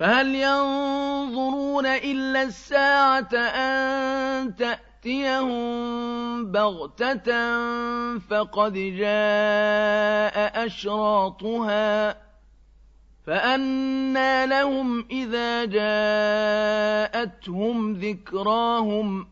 فهل ينظرون إلا الساعة أن تأتيهم بغتة فقد جاء أشراطها فأنى لهم إذا جاءتهم ذكراهم